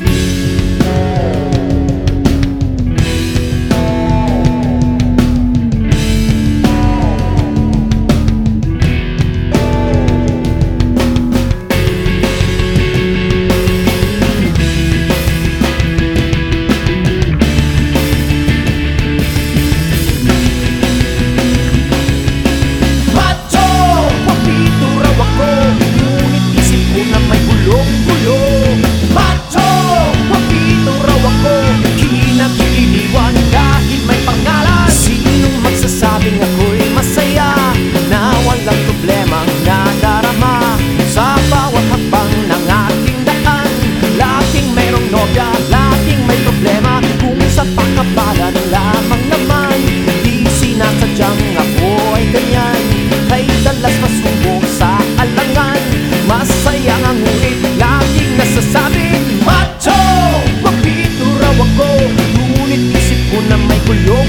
Música for your